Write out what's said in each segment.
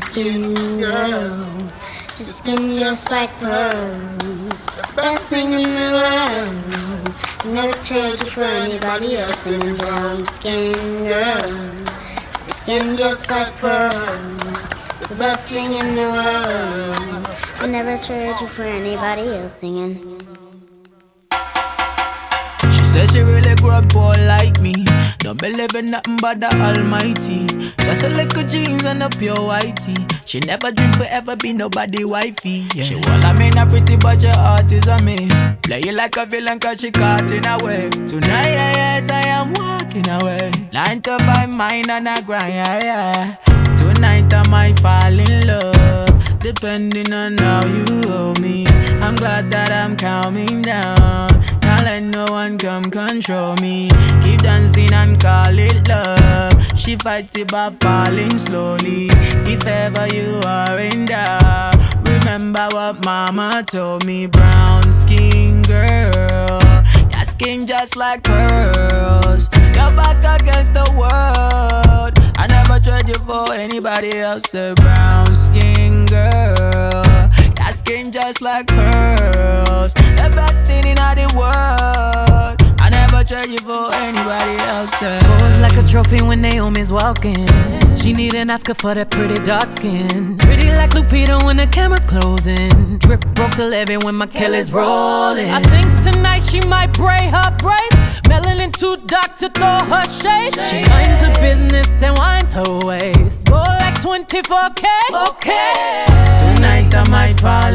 skin girl. Your skin just like pearls. Best thing in the world. Never trade you for anybody else. Singing brown skin girl. Your skin just like pearls. The best thing in the world. I never trade you for anybody else. Singing. She says she really grew up poor like me. Don't believe in nothing but the Almighty. Just a little jeans and a pure whitey. She never dreamed forever be nobody wifey. Yeah. She well, I mean, a pretty, but your heart is a miss. Play you like a villain, cause she caught in a way. Tonight, I am walking away. Nine to five, mine and a grind, yeah, yeah. Tonight, I might fall in. Depending on how you hold me. I'm glad that I'm calming down. Can't let no one come control me. Keep dancing and call it love. She fights it by falling slowly. If ever you are in doubt, remember what mama told me. Brown skin girl, your skin just like pearls. Your back against the world. I never trade you for anybody else. A brown skin girl. Just like pearls. The best thing in all the world. I never trade you for anybody else. Pose like a trophy when Naomi's walking. She need an Oscar for that pretty dark skin. Pretty like Lupita when the camera's closing. Drip broke the levee when my Kelly's rolling. I think tonight she might braid her braids. Melanin too dark to throw her shade. She minds her business and winds her waist. Go like 24K. Okay. Tonight I might fall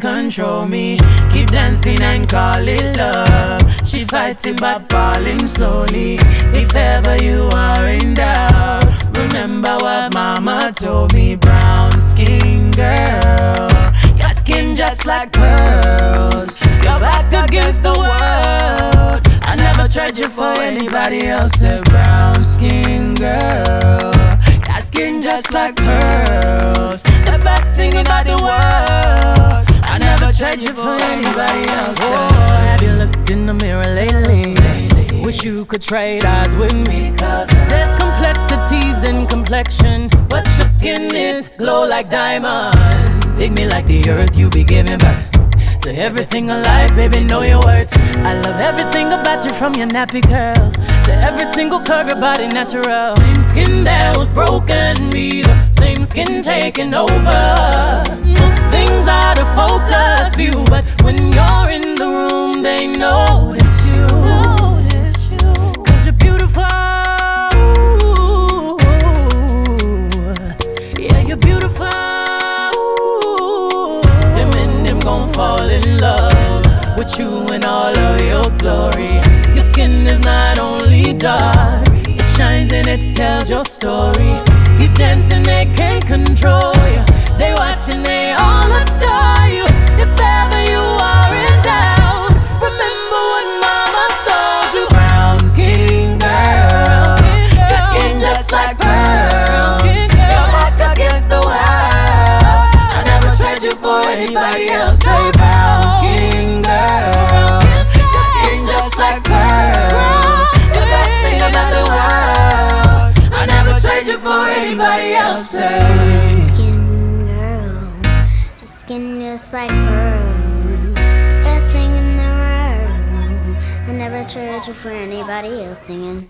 control me. Keep dancing and call it love. She fighting but falling slowly. If ever you are in doubt, remember what mama told me. Brown skin girl, your skin just like pearls. You're back against the world. I never tried you for anybody else. A brown skin girl. Your skin just like pearls. The best thing in all the world. Never you for anybody else. Oh, have you looked in the mirror lately? Wish you could trade eyes with me. Because There's complexities in complexion, but your skin is glow like diamonds. Dig me like the earth, you be giving birth. To everything alive, baby, know your worth. I love everything about you from your nappy curls to every single curve, your body natural. Same skin that was broken, be the same skin taking over. Things out of focus view, but when you're in the room, they notice you. Cause you're beautiful. Yeah, you're beautiful. Them and them gon' fall in love with you in all of your glory. Your skin is not only dark, it shines and it tells your story. Keep dancing, they can't control you. They watching, they all adore you. If ever you are in doubt, remember what mama told you. brown skin girl. Your skin just like pearls. Your back against the wall. I never tried you for anybody just. Best thing in the world. I never trade you for anybody else. Singing.